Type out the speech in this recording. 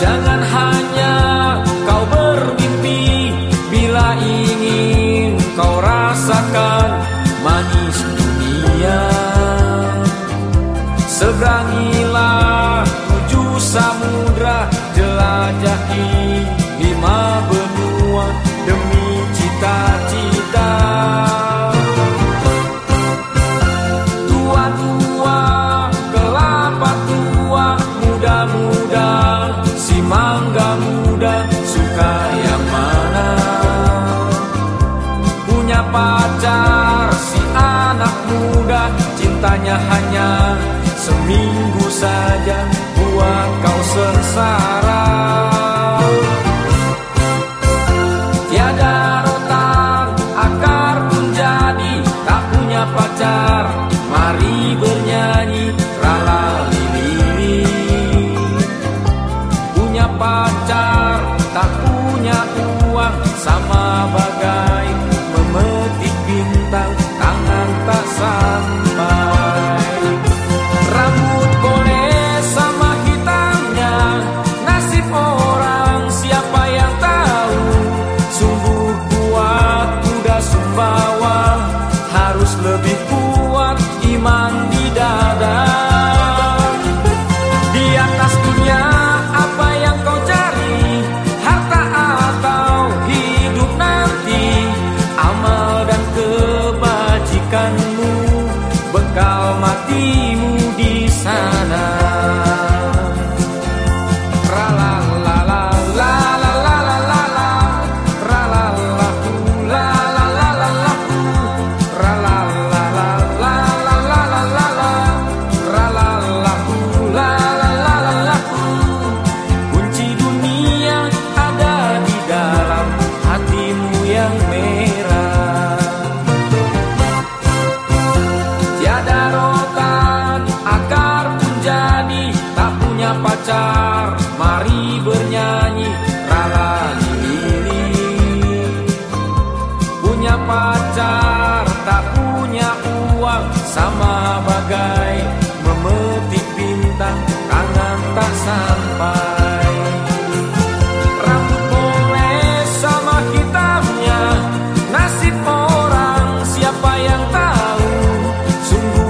Jangan hanya kau bermimpi Bila ingin kau rasakan manis dunia. Seberangi pacar si anak muda Cintanya hanya seminggu saja. Buat kau sengsara bagai memetik bintang tangan tak sampai. Rambut boleh sama hitamnya nasib orang siapa yang tahu sungguh